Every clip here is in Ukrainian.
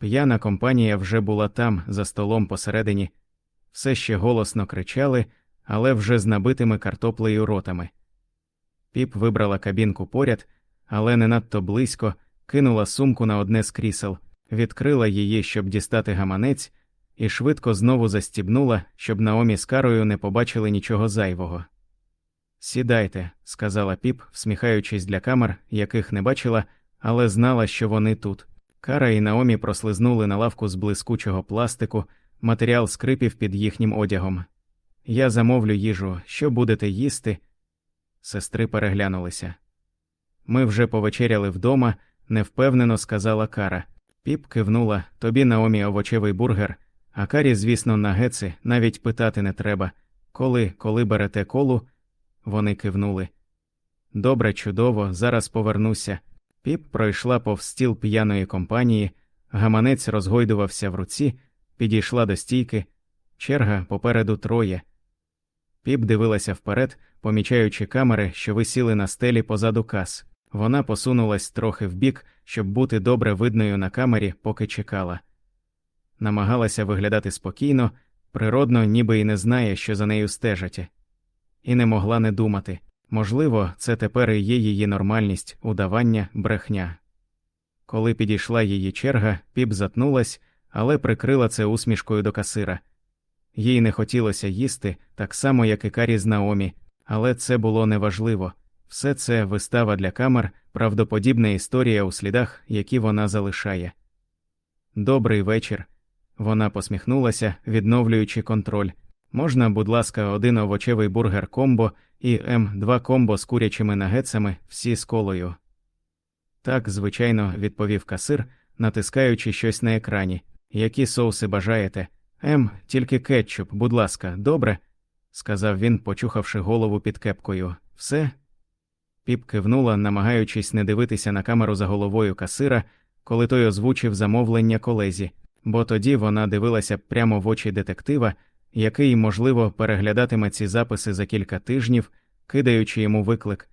П'яна компанія вже була там, за столом посередині, все ще голосно кричали, але вже з набитими картоплею ротами. Піп вибрала кабінку поряд, але не надто близько, кинула сумку на одне з крісел, відкрила її, щоб дістати гаманець, і швидко знову застібнула, щоб Наомі з карою не побачили нічого зайвого. Сідайте, сказала піп, всміхаючись для камер, яких не бачила, але знала, що вони тут. Кара і Наомі прослизнули на лавку з блискучого пластику, матеріал скрипів під їхнім одягом. Я замовлю їжу, що будете їсти. Сестри переглянулися. Ми вже повечеряли вдома, невпевнено сказала Кара. Піп кивнула тобі Наомі овочевий бургер, а карі, звісно, нагетси, навіть питати не треба. Коли, коли берете колу, вони кивнули. Добре, чудово, зараз повернуся. Піп пройшла повз стіл п'яної компанії, гаманець розгойдувався в руці, підійшла до стійки, черга попереду троє. Піп дивилася вперед, помічаючи камери, що висіли на стелі позаду кас. Вона посунулась трохи вбік, щоб бути добре видною на камері, поки чекала. Намагалася виглядати спокійно, природно, ніби й не знає, що за нею стежать, і не могла не думати можливо, це тепер і є її нормальність, удавання, брехня. Коли підійшла її черга, піп затнулась, але прикрила це усмішкою до касира. Їй не хотілося їсти, так само, як і карі з Наомі, але це було неважливо. Все це вистава для камер, правдоподібна історія у слідах, які вона залишає. Добрий вечір. Вона посміхнулася, відновлюючи контроль. Можна, будь ласка, один овочевий бургер комбо і М2 комбо з курячими нагетсами, всі з колою. Так, звичайно, відповів касир, натискаючи щось на екрані. Які соуси бажаєте? М, тільки кетчуп, будь ласка, добре? сказав він, почухавши голову під кепкою. Все? Піп кивнула, намагаючись не дивитися на камеру за головою касира, коли той озвучив замовлення колезі, бо тоді вона дивилася прямо в очі детектива, який, можливо, переглядатиме ці записи за кілька тижнів, кидаючи йому виклик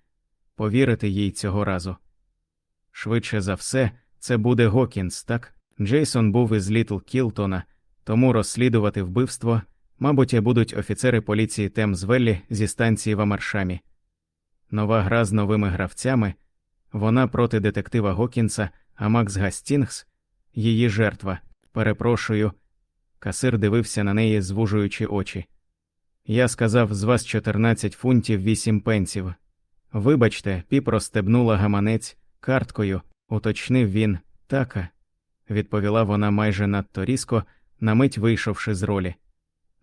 повірити їй цього разу. Швидше за все, це буде Гокінс, так? Джейсон був із Літл Кілтона, тому розслідувати вбивство, мабуть, будуть офіцери поліції Темзвеллі зі станції в Амаршамі. Нова гра з новими гравцями, вона проти детектива Гокінса, а Макс Гастінгс, її жертва. Перепрошую. Касир дивився на неї, звужуючи очі. Я сказав з вас 14 фунтів 8 пенсів. Вибачте, піп розстебнула гаманець карткою, уточнив він, така, відповіла вона майже надто різко, на мить вийшовши з ролі.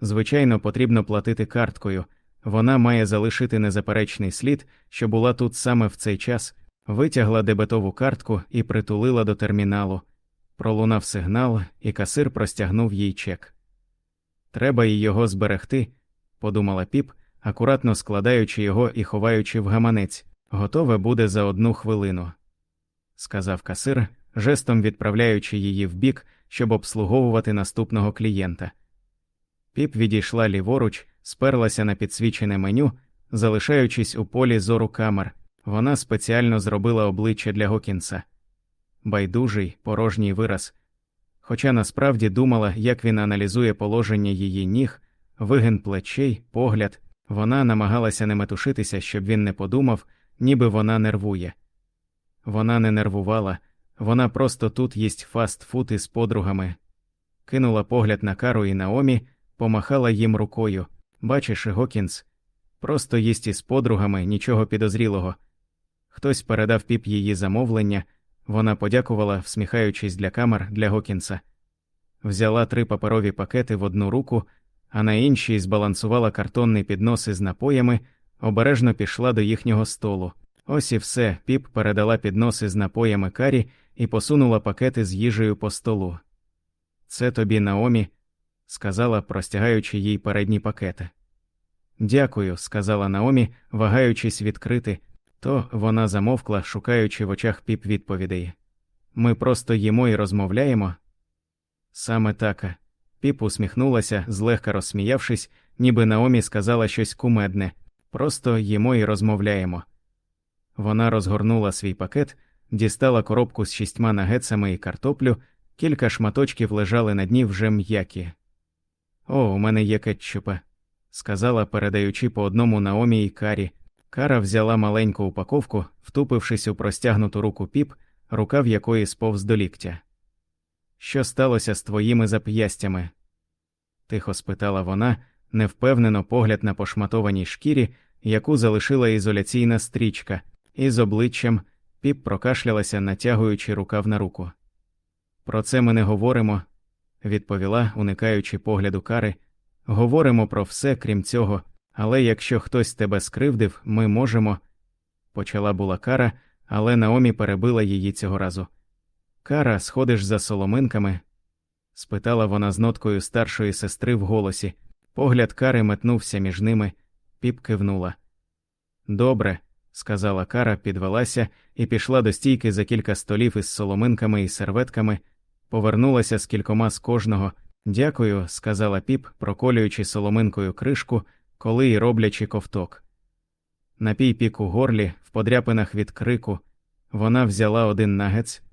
Звичайно, потрібно платити карткою, вона має залишити незаперечний слід, що була тут саме в цей час, витягла дебетову картку і притулила до терміналу. Пролунав сигнал, і касир простягнув їй чек. Треба й його зберегти, подумала піп, акуратно складаючи його і ховаючи в гаманець. Готове буде за одну хвилину, сказав касир, жестом відправляючи її вбік, щоб обслуговувати наступного клієнта. Піп відійшла ліворуч, сперлася на підсвічене меню, залишаючись у полі зору камер. Вона спеціально зробила обличчя для Гокінса. Байдужий, порожній вираз. Хоча насправді думала, як він аналізує положення її ніг, вигин плечей, погляд, вона намагалася не метушитися, щоб він не подумав, ніби вона нервує. Вона не нервувала, вона просто тут їсть фастфуд із подругами. Кинула погляд на Кару і Наомі, помахала їм рукою. Бачиш, Гокінс, просто їсть із подругами нічого підозрілого. Хтось передав піп її замовлення, вона подякувала, всміхаючись для камер для Гокінса, взяла три паперові пакети в одну руку, а на іншій збалансувала картонний піднос із напоями, обережно пішла до їхнього столу. Ось і все, піп передала підноси з напоями карі і посунула пакети з їжею по столу. Це тобі, Наомі, сказала, простягаючи їй передні пакети. Дякую, сказала Наомі, вагаючись відкрити, то вона замовкла, шукаючи в очах піп відповідей. Ми просто їмо і розмовляємо. Саме так. Піп усміхнулася, злегка розсміявшись, ніби Наомі сказала щось кумедне просто їмо і розмовляємо. Вона розгорнула свій пакет, дістала коробку з шістьма нагетсами і картоплю, Кілька шматочків лежали на дні вже м'які. О, у мене є кетчупа, сказала, передаючи по одному Наомі і Карі. Кара взяла маленьку упаковку, втупившись у простягнуту руку піп, рукав якої сповз до ліктя. Що сталося з твоїми зап'ястями? тихо спитала вона, невпевнено погляд на пошматованій шкірі, яку залишила ізоляційна стрічка, і з обличчям піп прокашлялася, натягуючи рукав на руку. Про це ми не говоримо, відповіла, уникаючи погляду кари. Говоримо про все, крім цього, але якщо хтось тебе скривдив, ми можемо. Почала була кара, але Наомі перебила її цього разу. Кара, сходиш за соломинками? спитала вона з ноткою старшої сестри в голосі. Погляд кари метнувся між ними, піп кивнула. Добре, сказала кара, підвелася і пішла до стійки за кілька столів із соломинками і серветками, повернулася з кількома з кожного. Дякую, сказала піп, проколюючи соломинкою кришку, коли й роблячи ковток. Напій пік у горлі, в подряпинах від крику, вона взяла один нагець,